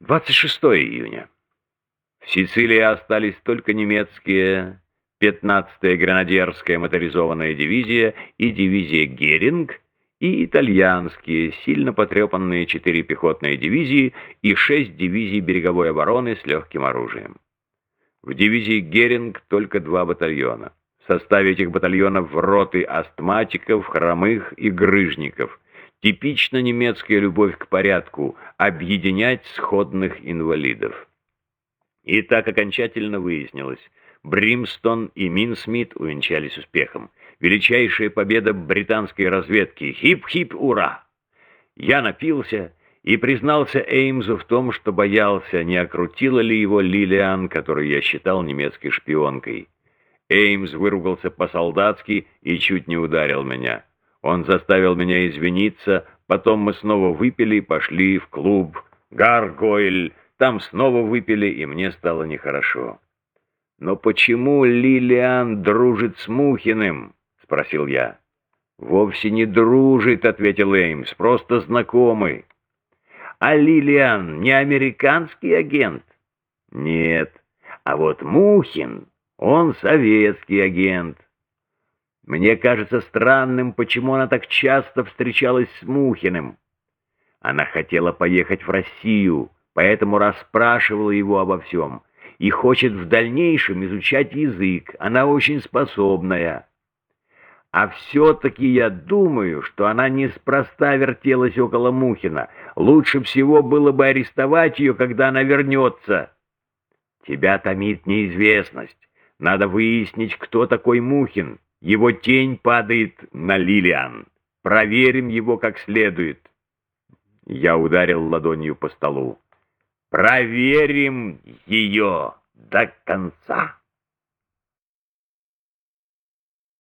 26 июня. В Сицилии остались только немецкие 15-я гранадерская моторизованная дивизия и дивизия «Геринг», и итальянские, сильно потрепанные четыре пехотные дивизии и шесть дивизий береговой обороны с легким оружием. В дивизии «Геринг» только два батальона. В составе этих батальонов роты астматиков, хромых и грыжников. Типично немецкая любовь к порядку – объединять сходных инвалидов. И так окончательно выяснилось – Бримстон и Минсмит увенчались успехом. Величайшая победа британской разведки. Хип-хип, ура! Я напился и признался Эймзу в том, что боялся, не окрутила ли его Лилиан, которую я считал немецкой шпионкой. Эймс выругался по-солдатски и чуть не ударил меня. Он заставил меня извиниться, потом мы снова выпили и пошли в клуб «Гаргойль». Там снова выпили, и мне стало нехорошо. «Но почему Лилиан дружит с Мухиным?» — спросил я. «Вовсе не дружит», — ответил Эймс, — «просто знакомый». «А Лилиан не американский агент?» «Нет. А вот Мухин, он советский агент». Мне кажется странным, почему она так часто встречалась с Мухиным. Она хотела поехать в Россию, поэтому расспрашивала его обо всем и хочет в дальнейшем изучать язык. Она очень способная. А все-таки я думаю, что она неспроста вертелась около Мухина. Лучше всего было бы арестовать ее, когда она вернется. Тебя томит неизвестность. Надо выяснить, кто такой Мухин. Его тень падает на Лилиан. Проверим его как следует. Я ударил ладонью по столу. Проверим ее до конца.